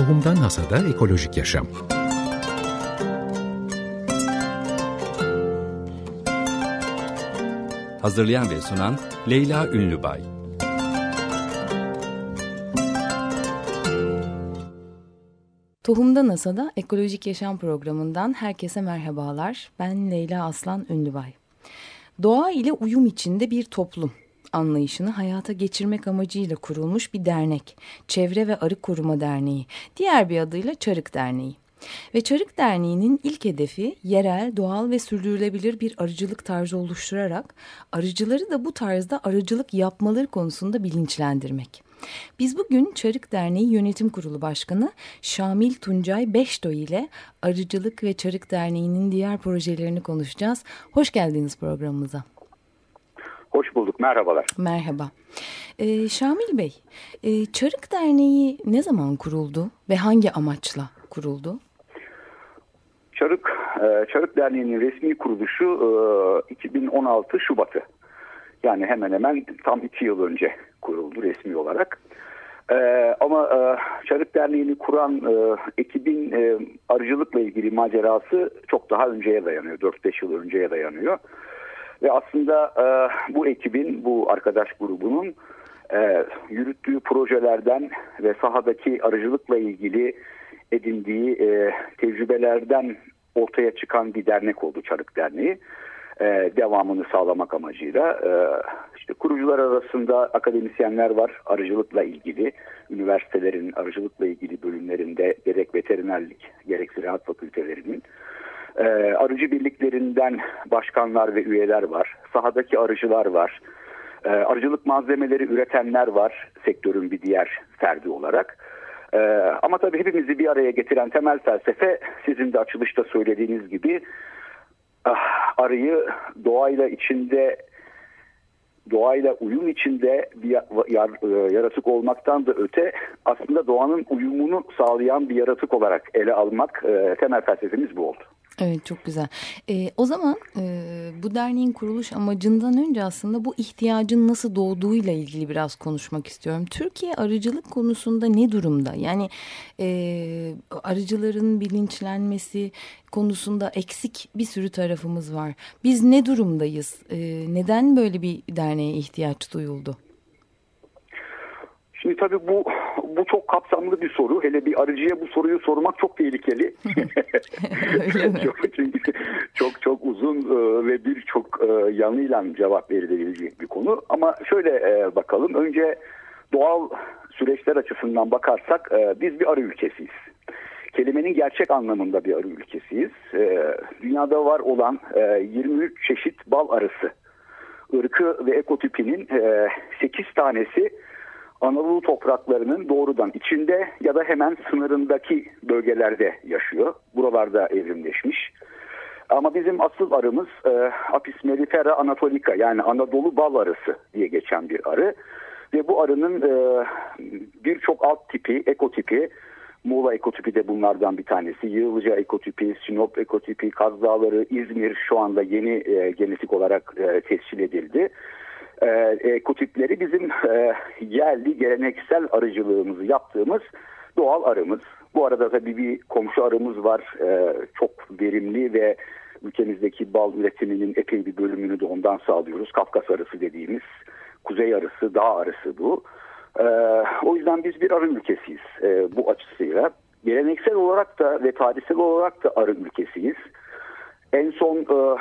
Tohumdan Hasada Ekolojik Yaşam Hazırlayan ve sunan Leyla Ünlübay Tohumda NASA'da Ekolojik Yaşam programından herkese merhabalar. Ben Leyla Aslan Ünlübay. Doğa ile uyum içinde bir toplum anlayışını hayata geçirmek amacıyla kurulmuş bir dernek. Çevre ve Arı Koruma Derneği. Diğer bir adıyla Çarık Derneği. Ve Çarık Derneği'nin ilk hedefi yerel, doğal ve sürdürülebilir bir arıcılık tarzı oluşturarak arıcıları da bu tarzda arıcılık yapmaları konusunda bilinçlendirmek. Biz bugün Çarık Derneği Yönetim Kurulu Başkanı Şamil Tuncay Beşto ile Arıcılık ve Çarık Derneği'nin diğer projelerini konuşacağız. Hoş geldiniz programımıza. Hoş bulduk, merhabalar. Merhaba. Ee, Şamil Bey, e, Çarık Derneği ne zaman kuruldu ve hangi amaçla kuruldu? Çarık, e, Çarık Derneği'nin resmi kuruluşu 2016 e, Şubat'ı. Yani hemen hemen tam iki yıl önce kuruldu resmi olarak. Ee, ama e, Çarık Derneği'ni kuran e, ekibin e, arıcılıkla ilgili macerası çok daha önceye dayanıyor. 4-5 yıl önceye dayanıyor. Ve aslında e, bu ekibin, bu arkadaş grubunun e, yürüttüğü projelerden ve sahadaki arıcılıkla ilgili edindiği e, tecrübelerden ortaya çıkan bir dernek oldu Çarık Derneği. E, devamını sağlamak amacıyla. E, işte kurucular arasında akademisyenler var arıcılıkla ilgili. Üniversitelerin arıcılıkla ilgili bölümlerinde gerek veterinerlik gerek ziraat fakültelerinin. E, arıcı birliklerinden başkanlar ve üyeler var. Sahadaki arıcılar var. E, arıcılık malzemeleri üretenler var sektörün bir diğer ferdi olarak. Ee, ama tabii hepimizi bir araya getiren temel felsefe sizin de açılışta söylediğiniz gibi ah, arıyı doğayla içinde doğayla uyum içinde bir e, yaratık olmaktan da öte aslında doğanın uyumunu sağlayan bir yaratık olarak ele almak e, temel felsefemiz bu oldu. Evet çok güzel. E, o zaman e, bu derneğin kuruluş amacından önce aslında bu ihtiyacın nasıl doğduğuyla ilgili biraz konuşmak istiyorum. Türkiye arıcılık konusunda ne durumda? Yani e, arıcıların bilinçlenmesi konusunda eksik bir sürü tarafımız var. Biz ne durumdayız? E, neden böyle bir derneğe ihtiyaç duyuldu? Şimdi tabii bu bu çok kapsamlı bir soru. Hele bir arıcıya bu soruyu sormak çok tehlikeli. çok, çünkü çok çok uzun e, ve birçok e, yanıyla cevap verilebilecek bir konu. Ama şöyle e, bakalım. Önce doğal süreçler açısından bakarsak biz bir arı ülkesiyiz. Kelimenin gerçek anlamında bir arı ülkesiyiz. Dünyada var olan 23 çeşit bal arısı ırkı ve ekotipinin 8 tanesi Anadolu topraklarının doğrudan içinde ya da hemen sınırındaki bölgelerde yaşıyor. Buralarda evrimleşmiş. Ama bizim asıl arımız e, Apis mellifera anatolica yani Anadolu bal arısı diye geçen bir arı. Ve bu arının e, birçok alt tipi, ekotipi, Muğla ekotipi de bunlardan bir tanesi. Yığılca ekotipi, Sinop ekotipi, Kaz Dağları, İzmir şu anda yeni e, genetik olarak e, tescil edildi e, ekotipleri bizim e, yerli geleneksel arıcılığımızı yaptığımız doğal arımız. Bu arada tabii bir komşu arımız var. E, çok verimli ve ülkemizdeki bal üretiminin epey bir bölümünü de ondan sağlıyoruz. Kafkas arısı dediğimiz kuzey arısı, dağ arısı bu. E, o yüzden biz bir arı ülkesiyiz e, bu açısıyla. Geleneksel olarak da ve tarihsel olarak da arı ülkesiyiz. En son e,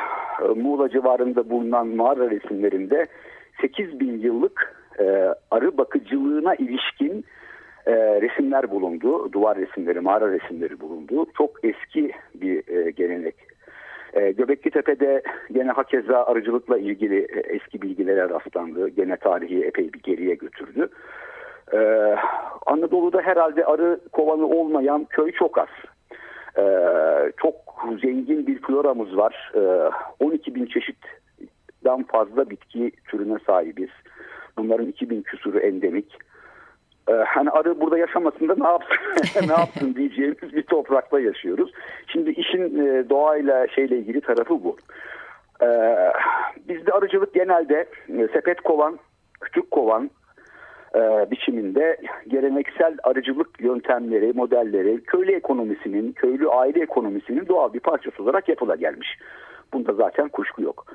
Muğla civarında bulunan mağara resimlerinde 8 bin yıllık e, arı bakıcılığına ilişkin e, resimler bulundu. Duvar resimleri, mağara resimleri bulundu. Çok eski bir e, gelenek. E, Göbekli Tepe'de gene hakeza arıcılıkla ilgili e, eski bilgilere rastlandı. Gene tarihi epey bir geriye götürdü. Ee, Anadolu'da herhalde arı kovanı olmayan köy çok az. Ee, çok zengin bir floramız var. Ee, 12 bin çeşit dan fazla bitki türüne sahibiz. Bunların 2000 küsuru endemik. Ee, hani arı burada yaşamasında ne yapsın ne yapsın diyeceğimiz bir toprakta yaşıyoruz. Şimdi işin e, doğayla şeyle ilgili tarafı bu. Ee, bizde arıcılık genelde e, sepet kovan, küçük kovan, e, biçiminde geleneksel arıcılık yöntemleri, modelleri köylü ekonomisinin, köylü aile ekonomisinin doğal bir parçası olarak yapıla gelmiş. Bunda zaten kuşku yok.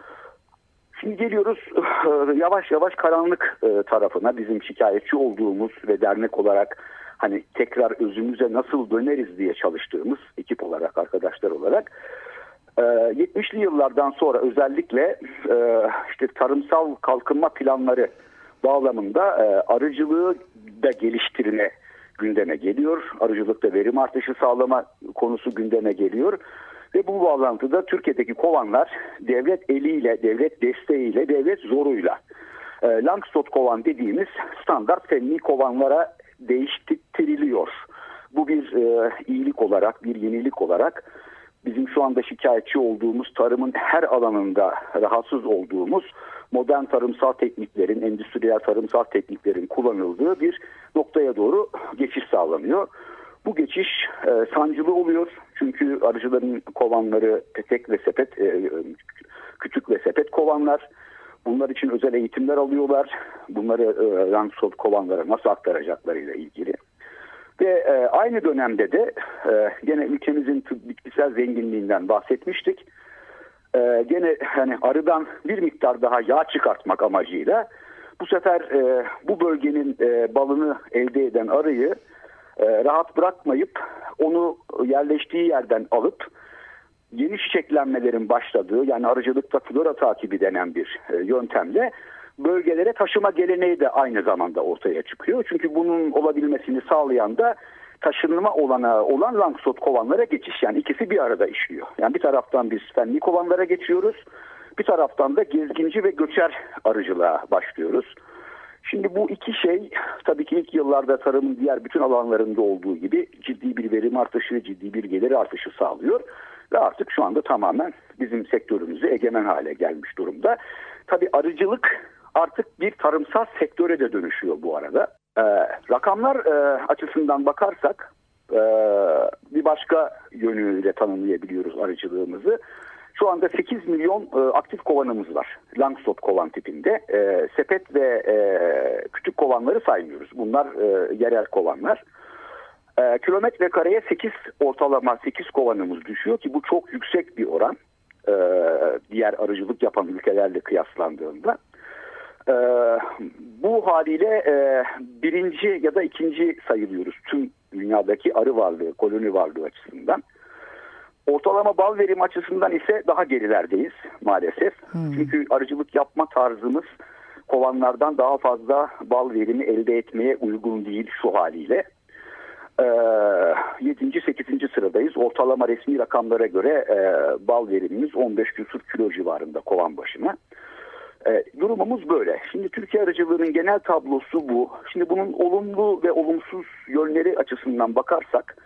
Şimdi geliyoruz e, yavaş yavaş karanlık e, tarafına bizim şikayetçi olduğumuz ve dernek olarak hani tekrar özümüze nasıl döneriz diye çalıştığımız ekip olarak arkadaşlar olarak 70'li yıllardan sonra özellikle işte tarımsal kalkınma planları bağlamında arıcılığı da geliştirme gündeme geliyor. Arıcılıkta verim artışı sağlama konusu gündeme geliyor. Ve bu bağlantıda Türkiye'deki kovanlar devlet eliyle, devlet desteğiyle, devlet zoruyla e, Langstot kovan dediğimiz standart fenli kovanlara değiştiriliyor. Bu bir e, iyilik olarak, bir yenilik olarak bizim şu anda şikayetçi olduğumuz tarımın her alanında rahatsız olduğumuz modern tarımsal tekniklerin, endüstriyel tarımsal tekniklerin kullanıldığı bir noktaya doğru geçiş sağlanıyor. Bu geçiş e, sancılı oluyor. Çünkü arıcıların kovanları tek ve sepet, e, küçük ve sepet kovanlar. Bunlar için özel eğitimler alıyorlar. Bunları e, Rangsot kovanlara nasıl aktaracaklarıyla ilgili. Ve e, aynı dönemde de e, gene ülkemizin bitkisel zenginliğinden bahsetmiştik. E, gene hani arıdan bir miktar daha yağ çıkartmak amacıyla bu sefer e, bu bölgenin balını elde eden arıyı e, rahat bırakmayıp onu yerleştiği yerden alıp yeni çiçeklenmelerin başladığı yani arıcılıkta flora takibi denen bir e, yöntemle bölgelere taşıma geleneği de aynı zamanda ortaya çıkıyor. Çünkü bunun olabilmesini sağlayan da taşınma olana olan langsot kovanlara geçiş. Yani ikisi bir arada işliyor. Yani bir taraftan biz fenli kovanlara geçiyoruz. Bir taraftan da gezginci ve göçer arıcılığa başlıyoruz. Şimdi bu iki şey tabii ki ilk yıllarda tarımın diğer bütün alanlarında olduğu gibi ciddi bir verim artışı, ciddi bir gelir artışı sağlıyor. Ve artık şu anda tamamen bizim sektörümüzü egemen hale gelmiş durumda. Tabii arıcılık artık bir tarımsal sektöre de dönüşüyor bu arada. Ee, rakamlar e, açısından bakarsak e, bir başka yönüyle tanımlayabiliyoruz arıcılığımızı. Şu anda 8 milyon e, aktif kovanımız var. Langstot kovan tipinde. E, sepet ve e, küçük kovanları saymıyoruz. Bunlar e, yerel kovanlar. E, kilometre kareye 8 ortalama 8 kovanımız düşüyor ki bu çok yüksek bir oran. E, diğer arıcılık yapan ülkelerle kıyaslandığında. E, bu haliyle e, birinci ya da ikinci sayılıyoruz tüm dünyadaki arı varlığı, koloni varlığı açısından. Ortalama bal verim açısından ise daha gerilerdeyiz maalesef. Hmm. Çünkü arıcılık yapma tarzımız kovanlardan daha fazla bal verimi elde etmeye uygun değil şu haliyle. Ee, 7. 8. sıradayız. Ortalama resmi rakamlara göre e, bal verimimiz 15 küsur kilo civarında kovan başına. E, durumumuz böyle. Şimdi Türkiye arıcılığının genel tablosu bu. Şimdi bunun olumlu ve olumsuz yönleri açısından bakarsak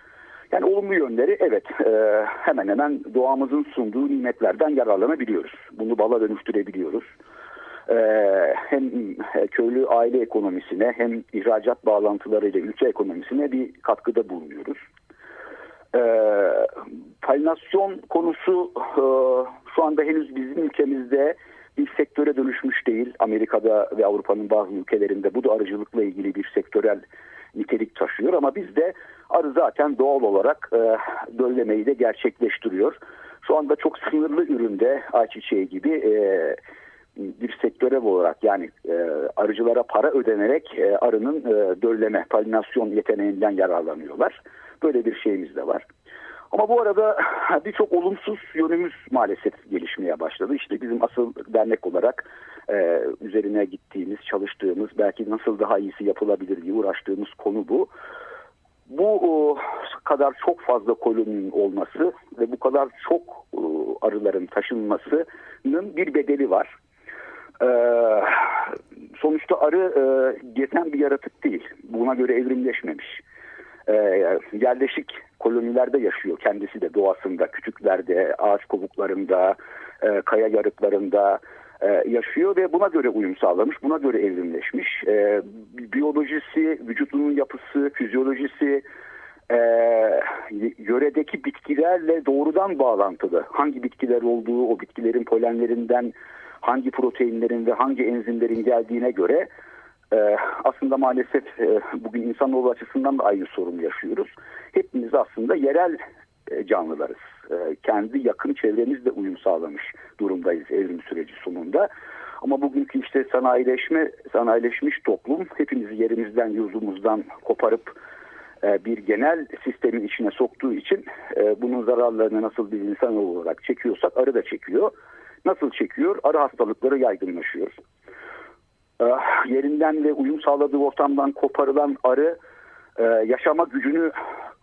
yani olumlu yönleri evet e, hemen hemen doğamızın sunduğu nimetlerden yararlanabiliyoruz. Bunu bala dönüştürebiliyoruz. E, hem e, köylü aile ekonomisine hem ihracat bağlantılarıyla ülke ekonomisine bir katkıda bulunuyoruz. E, palinasyon konusu e, şu anda henüz bizim ülkemizde bir sektöre dönüşmüş değil. Amerika'da ve Avrupa'nın bazı ülkelerinde bu da arıcılıkla ilgili bir sektörel nitelik taşıyor ama bizde arı zaten doğal olarak e, döllemeyi de gerçekleştiriyor. Şu anda çok sınırlı üründe ayçiçeği gibi e, bir sektörel olarak yani e, arıcılara para ödenerek e, arının e, dölleme, palinasyon yeteneğinden yararlanıyorlar. Böyle bir şeyimiz de var. Ama bu arada birçok olumsuz yönümüz maalesef gelişmeye başladı. İşte bizim asıl dernek olarak e, üzerine gittiğimiz, çalıştığımız, belki nasıl daha iyisi yapılabilir diye uğraştığımız konu bu. Bu o, kadar çok fazla koloninin olması ve bu kadar çok o, arıların taşınmasının bir bedeli var. Ee, sonuçta arı e, gezen bir yaratık değil. Buna göre evrimleşmemiş. Yerleşik kolonilerde yaşıyor kendisi de doğasında, küçüklerde, ağaç kovuklarında, e, kaya yarıklarında, e, yaşıyor ve buna göre uyum sağlamış, buna göre evrimleşmiş. E, biyolojisi, vücudunun yapısı, fizyolojisi, e, yöredeki bitkilerle doğrudan bağlantılı. Hangi bitkiler olduğu, o bitkilerin polenlerinden hangi proteinlerin ve hangi enzimlerin geldiğine göre e, aslında maalesef e, bugün insanoğlu açısından da aynı sorunu yaşıyoruz. Hepimiz aslında yerel e, canlılarız. E, kendi yakın çevremizle uyum sağlamış durumdayız evrim süreci sonunda. Ama bugünkü işte sanayileşme, sanayileşmiş toplum hepimizi yerimizden, yurdumuzdan koparıp e, bir genel sistemin içine soktuğu için e, bunun zararlarını nasıl bir insan olarak çekiyorsak arı da çekiyor. Nasıl çekiyor? Arı hastalıkları yaygınlaşıyor. E, yerinden ve uyum sağladığı ortamdan koparılan arı yaşama gücünü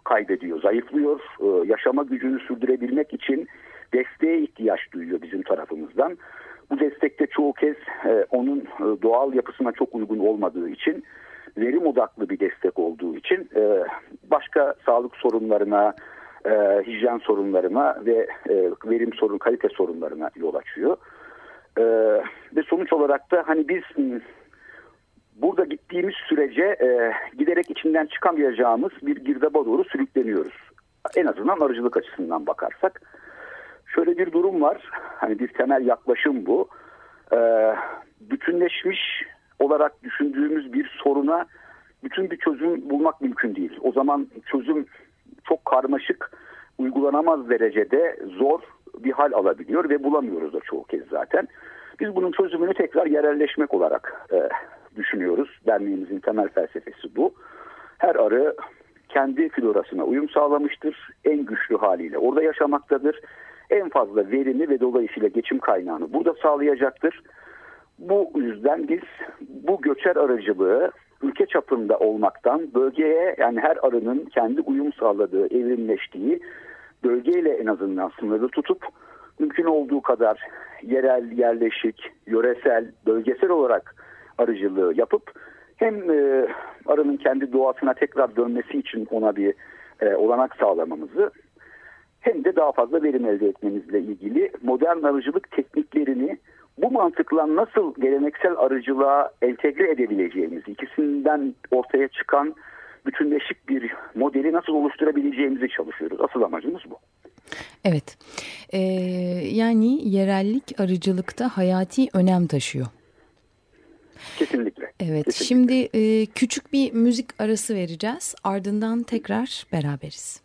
kaybediyor, zayıflıyor. Yaşama gücünü sürdürebilmek için desteğe ihtiyaç duyuyor bizim tarafımızdan. Bu destekte çoğu kez onun doğal yapısına çok uygun olmadığı için verim odaklı bir destek olduğu için e, başka sağlık sorunlarına, e, hijyen sorunlarına ve e, verim sorun, kalite sorunlarına yol açıyor. E, ve sonuç olarak da hani biz burada gittiğimiz sürece e, giderek içinden çıkamayacağımız bir girdaba doğru sürükleniyoruz. En azından arıcılık açısından bakarsak. Şöyle bir durum var. Hani bir temel yaklaşım bu. E, bütünleşmiş olarak düşündüğümüz bir soruna bütün bir çözüm bulmak mümkün değil. O zaman çözüm çok karmaşık, uygulanamaz derecede zor bir hal alabiliyor ve bulamıyoruz da çoğu kez zaten. Biz bunun çözümünü tekrar yerelleşmek olarak e, düşünüyoruz. Derneğimizin temel felsefesi bu. Her arı kendi florasına uyum sağlamıştır. En güçlü haliyle orada yaşamaktadır. En fazla verimi ve dolayısıyla geçim kaynağını burada sağlayacaktır. Bu yüzden biz bu göçer aracılığı ülke çapında olmaktan bölgeye yani her arının kendi uyum sağladığı, evrimleştiği bölgeyle en azından sınırlı tutup mümkün olduğu kadar yerel, yerleşik, yöresel, bölgesel olarak arıcılığı yapıp hem e, arının kendi doğasına tekrar dönmesi için ona bir e, olanak sağlamamızı hem de daha fazla verim elde etmemizle ilgili modern arıcılık tekniklerini bu mantıkla nasıl geleneksel arıcılığa entegre edebileceğimizi, ikisinden ortaya çıkan bütünleşik bir modeli nasıl oluşturabileceğimizi çalışıyoruz. Asıl amacımız bu. Evet, ee, yani yerellik arıcılıkta hayati önem taşıyor. Kesinlikle. Evet, Kesinlikle. şimdi e, küçük bir müzik arası vereceğiz. Ardından tekrar beraberiz.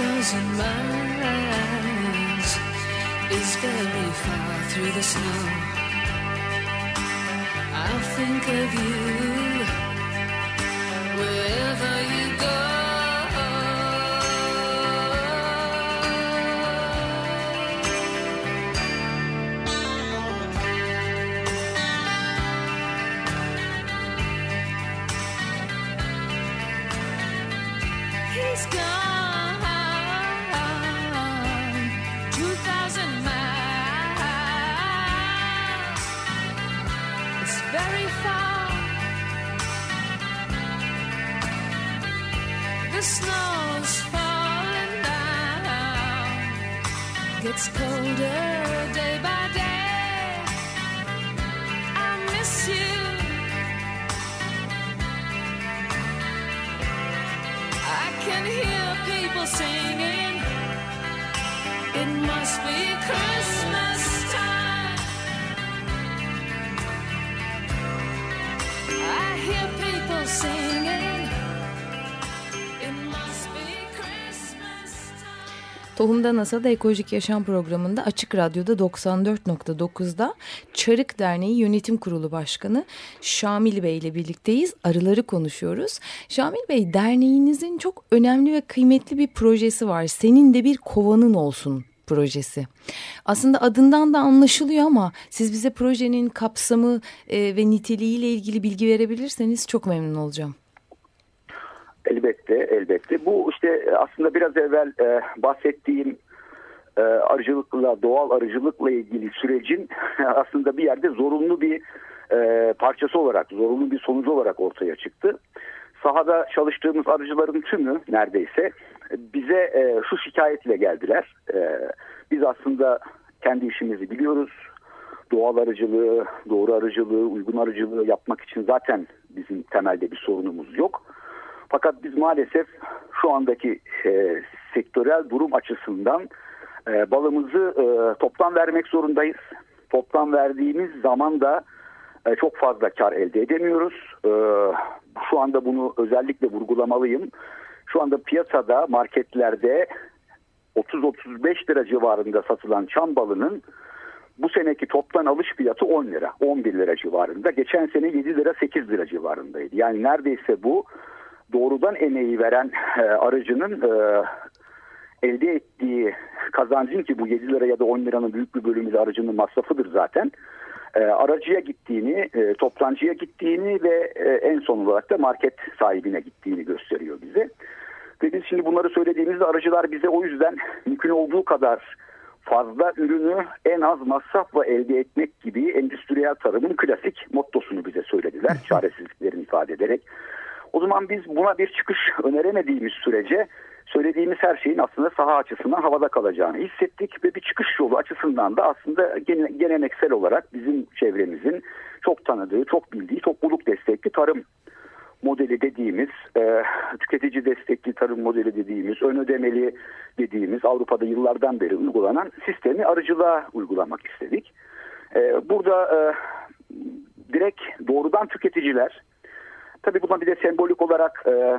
thousand miles is very far through the snow. I'll think of you wherever you very far. The snow's falling down, gets colder day by day. I miss you. I can hear people singing. It must be Christmas. Tohumda NASA'da Ekolojik Yaşam programında Açık Radyo'da 94.9'da Çarık Derneği Yönetim Kurulu Başkanı Şamil Bey ile birlikteyiz. Arıları konuşuyoruz. Şamil Bey derneğinizin çok önemli ve kıymetli bir projesi var. Senin de bir kovanın olsun projesi. Aslında adından da anlaşılıyor ama siz bize projenin kapsamı e, ve niteliğiyle ilgili bilgi verebilirseniz çok memnun olacağım. Elbette, elbette. Bu işte aslında biraz evvel e, bahsettiğim e, arıcılıkla, doğal arıcılıkla ilgili sürecin aslında bir yerde zorunlu bir e, parçası olarak, zorunlu bir sonucu olarak ortaya çıktı. Sahada çalıştığımız arıcıların tümü neredeyse bize e, şu şikayetle geldiler. E, biz aslında kendi işimizi biliyoruz. Doğal arıcılığı, doğru arıcılığı, uygun arıcılığı yapmak için zaten bizim temelde bir sorunumuz yok. Fakat biz maalesef şu andaki e, sektörel durum açısından e, balımızı e, toptan vermek zorundayız. Toptan verdiğimiz zaman da e, çok fazla kar elde edemiyoruz. E, şu anda bunu özellikle vurgulamalıyım. Şu anda piyasada, marketlerde 30-35 lira civarında satılan çam balının bu seneki toptan alış fiyatı 10 lira, 11 lira civarında. Geçen sene 7 lira, 8 lira civarındaydı. Yani neredeyse bu doğrudan emeği veren e, aracının e, elde ettiği kazancın ki bu 7 lira ya da 10 liranın büyük bir bölümü de aracının masrafıdır zaten. E, aracıya gittiğini, e, toptancıya gittiğini ve e, en son olarak da market sahibine gittiğini gösteriyor bize. Ve biz şimdi bunları söylediğimizde aracılar bize o yüzden mümkün olduğu kadar fazla ürünü en az masrafla elde etmek gibi endüstriyel tarımın klasik mottosunu bize söylediler. Çaresizliklerini ifade ederek. O zaman biz buna bir çıkış öneremediğimiz sürece söylediğimiz her şeyin aslında saha açısından havada kalacağını hissettik ve bir çıkış yolu açısından da aslında geleneksel olarak bizim çevremizin çok tanıdığı, çok bildiği topluluk destekli tarım modeli dediğimiz, e, tüketici destekli tarım modeli dediğimiz, ön ödemeli dediğimiz Avrupa'da yıllardan beri uygulanan sistemi arıcılığa uygulamak istedik. E, burada e, direkt doğrudan tüketiciler, tabii buna bir de sembolik olarak e,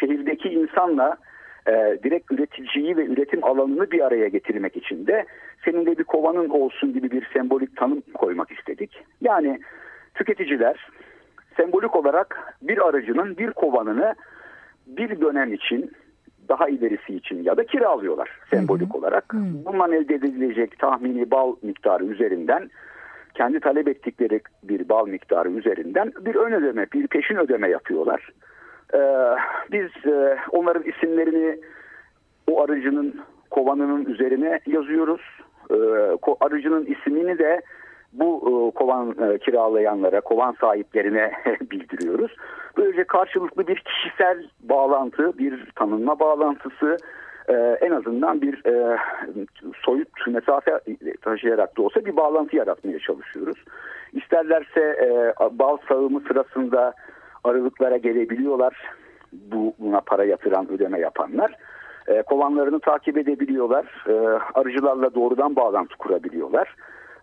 şehirdeki insanla e, direkt üreticiyi ve üretim alanını bir araya getirmek için de senin de bir kovanın olsun gibi bir sembolik tanım koymak istedik. Yani tüketiciler sembolik olarak bir aracının bir kovanını bir dönem için daha ilerisi için ya da kiralıyorlar sembolik olarak. Bundan elde edilecek tahmini bal miktarı üzerinden kendi talep ettikleri bir bal miktarı üzerinden bir ön ödeme, bir peşin ödeme yapıyorlar. Ee, biz e, onların isimlerini o arıcının kovanının üzerine yazıyoruz. Ee, arıcının ismini de bu e, kovan e, kiralayanlara, kovan sahiplerine bildiriyoruz. Böylece karşılıklı bir kişisel bağlantı, bir tanınma bağlantısı, e, en azından bir soyut mesafe taşıyarak da olsa bir bağlantı yaratmaya çalışıyoruz. İsterlerse bal sağımı sırasında arılıklara gelebiliyorlar. Bu buna para yatıran, ödeme yapanlar. Kovanlarını takip edebiliyorlar. Arıcılarla doğrudan bağlantı kurabiliyorlar.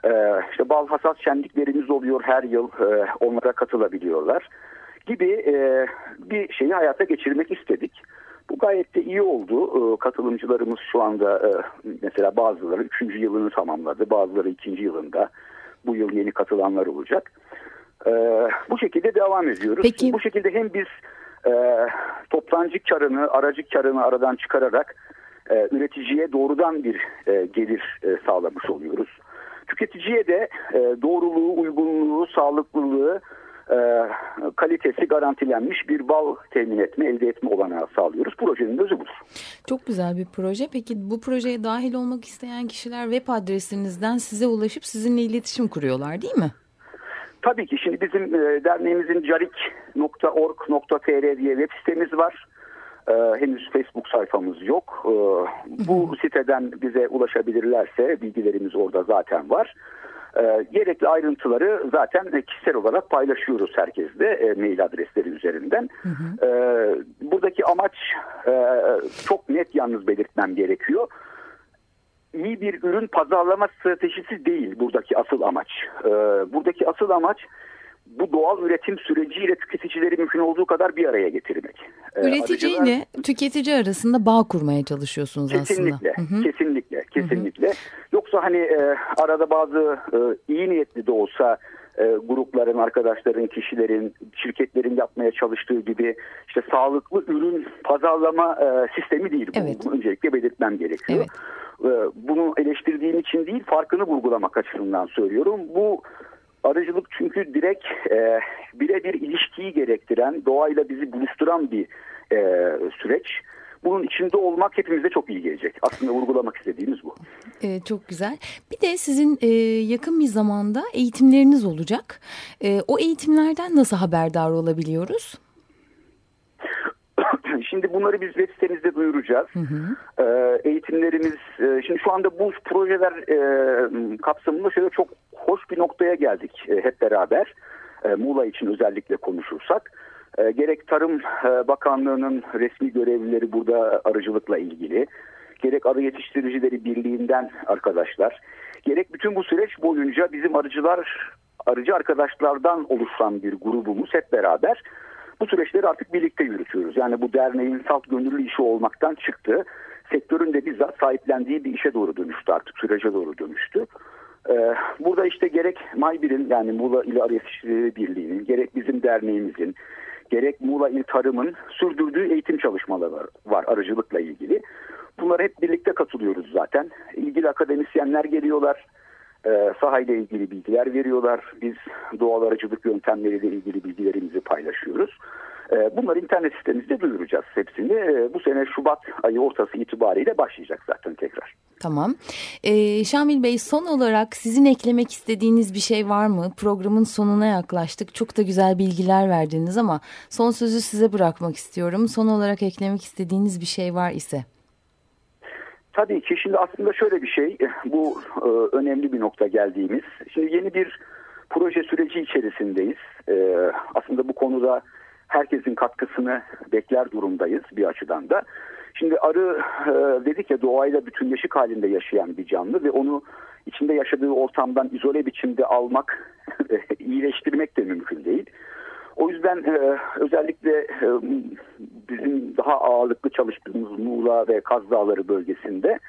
E, işte bal hasat şenliklerimiz oluyor her yıl. E, onlara katılabiliyorlar gibi e, bir şeyi hayata geçirmek istedik. Bu gayet de iyi oldu. E, katılımcılarımız şu anda e, mesela bazıları 3. yılını tamamladı. Bazıları 2. yılında. Bu yıl yeni katılanlar olacak. E, bu şekilde devam ediyoruz. Peki. Bu şekilde hem biz e, toptancı karını, aracı karını aradan çıkararak e, üreticiye doğrudan bir e, gelir e, sağlamış oluyoruz. Tüketiciye de e, doğruluğu, uygunluğu, sağlıklılığı, e, kalitesi garantilenmiş bir bal temin etme, elde etme olanağı sağlıyoruz. Projenin özü budur. Çok güzel bir proje. Peki bu projeye dahil olmak isteyen kişiler web adresinizden size ulaşıp sizinle iletişim kuruyorlar değil mi? Tabii ki şimdi bizim e, derneğimizin carik.org.tr diye web sitemiz var. E, henüz Facebook sayfamız yok. E, bu siteden bize ulaşabilirlerse bilgilerimiz orada zaten var. E, gerekli ayrıntıları zaten kişisel olarak paylaşıyoruz herkesle e, mail adresleri üzerinden. Hı hı. E, buradaki amaç e, çok net yalnız belirtmem gerekiyor. İyi bir ürün pazarlama stratejisi değil buradaki asıl amaç. E, buradaki asıl amaç bu doğal üretim süreciyle tüketicileri mümkün olduğu kadar bir araya getirmek. Ee, Üretici ile tüketici arasında bağ kurmaya çalışıyorsunuz kesinlikle, aslında. Hı hı. Kesinlikle, kesinlikle. Hı hı. Yoksa hani e, arada bazı e, iyi niyetli de olsa e, grupların, arkadaşların, kişilerin, şirketlerin yapmaya çalıştığı gibi işte sağlıklı ürün pazarlama e, sistemi değil. Evet. Bunu öncelikle belirtmem gerekiyor. Evet. E, bunu eleştirdiğim için değil, farkını vurgulamak açısından söylüyorum. Bu Arıcılık çünkü direkt e, birebir ilişkiyi gerektiren, doğayla bizi buluşturan bir e, süreç. Bunun içinde olmak hepimize çok iyi gelecek. Aslında vurgulamak istediğimiz bu. Ee, çok güzel. Bir de sizin e, yakın bir zamanda eğitimleriniz olacak. E, o eğitimlerden nasıl haberdar olabiliyoruz? Şimdi bunları biz web sitemizde duyuracağız. Hı hı. Ee, eğitimlerimiz, e, şimdi şu anda bu projeler e, kapsamında şöyle çok hoş bir noktaya geldik e, hep beraber. E, Muğla için özellikle konuşursak. E, gerek Tarım e, Bakanlığı'nın resmi görevlileri burada arıcılıkla ilgili. Gerek Arı Yetiştiricileri Birliği'nden arkadaşlar. Gerek bütün bu süreç boyunca bizim arıcılar, arıcı arkadaşlardan oluşan bir grubumuz hep beraber bu süreçleri artık birlikte yürütüyoruz. Yani bu derneğin salt gönüllü işi olmaktan çıktı. Sektörün de bizzat sahiplendiği bir işe doğru dönüştü artık sürece doğru dönüştü. Ee, burada işte gerek Maybir'in yani Muğla İl Arı Yetiştiricileri Birliği'nin gerek bizim derneğimizin gerek Muğla İl Tarım'ın sürdürdüğü eğitim çalışmaları var, var arıcılıkla ilgili. Bunlara hep birlikte katılıyoruz zaten. İlgili akademisyenler geliyorlar e, sahayla ilgili bilgiler veriyorlar. Biz doğal aracılık yöntemleriyle ilgili bilgilerimizi paylaşıyoruz. E, bunları internet sitemizde duyuracağız hepsini. E, bu sene Şubat ayı ortası itibariyle başlayacak zaten tekrar. Tamam. E, Şamil Bey son olarak sizin eklemek istediğiniz bir şey var mı? Programın sonuna yaklaştık. Çok da güzel bilgiler verdiniz ama son sözü size bırakmak istiyorum. Son olarak eklemek istediğiniz bir şey var ise. Tabii ki şimdi aslında şöyle bir şey bu e, önemli bir nokta geldiğimiz. Şimdi yeni bir proje süreci içerisindeyiz. E, aslında bu konuda herkesin katkısını bekler durumdayız bir açıdan da. Şimdi arı e, dedik ya doğayla bütünleşik halinde yaşayan bir canlı ve onu içinde yaşadığı ortamdan izole biçimde almak, iyileştirmek de mümkün değil. O yüzden e, özellikle e, bizim daha ağırlıklı çalıştığımız Muğla ve Kaz Dağları bölgesinde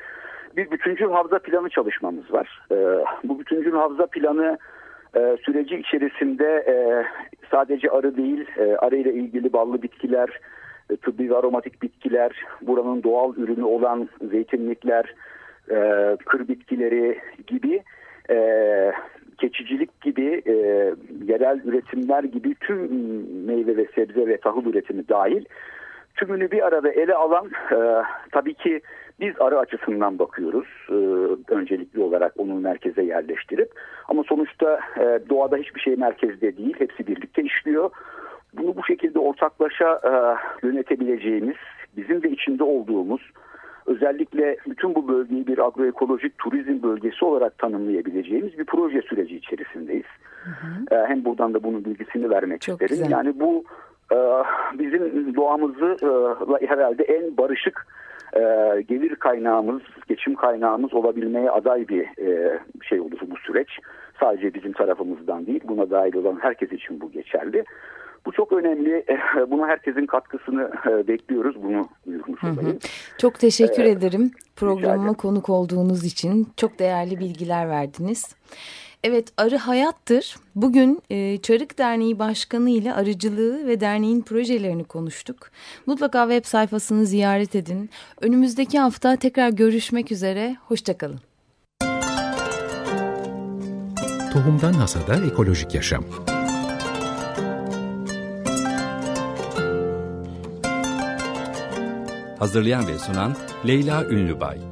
bir bütüncül havza planı çalışmamız var. E, bu bütüncül havza planı e, süreci içerisinde e, sadece arı değil, e, arı ile ilgili ballı bitkiler, e, tıbbi ve aromatik bitkiler, buranın doğal ürünü olan zeytinlikler, e, kır bitkileri gibi keçicilik gibi yerel üretimler gibi tüm meyve ve sebze ve tahıl üretimi dahil tümünü bir arada ele alan e, tabii ki biz arı açısından bakıyoruz e, öncelikli olarak onu merkeze yerleştirip ama sonuçta e, doğada hiçbir şey merkezde değil hepsi birlikte işliyor. Bunu bu şekilde ortaklaşa e, yönetebileceğimiz bizim de içinde olduğumuz özellikle bütün bu bölgeyi bir agroekolojik turizm bölgesi olarak tanımlayabileceğimiz bir proje süreci içerisindeyiz. Hı hı. Ee, hem buradan da bunun bilgisini vermek Çok isterim. Güzel. Yani bu e, bizim doğamızı e, herhalde en barışık e, gelir kaynağımız, geçim kaynağımız olabilmeye aday bir şey olur bu süreç. Sadece bizim tarafımızdan değil, buna dahil olan herkes için bu geçerli. Bu çok önemli. Buna herkesin katkısını bekliyoruz. Bunu duyurmuş olayım. Çok teşekkür ee, ederim programıma konuk olduğunuz için. Çok değerli bilgiler verdiniz. Evet Arı Hayattır. Bugün e, Çarık Derneği Başkanı ile arıcılığı ve derneğin projelerini konuştuk. Mutlaka web sayfasını ziyaret edin. Önümüzdeki hafta tekrar görüşmek üzere. Hoşçakalın. Tohumdan Hasada Ekolojik Yaşam Hazırlayan ve sunan Leyla Ünlübay.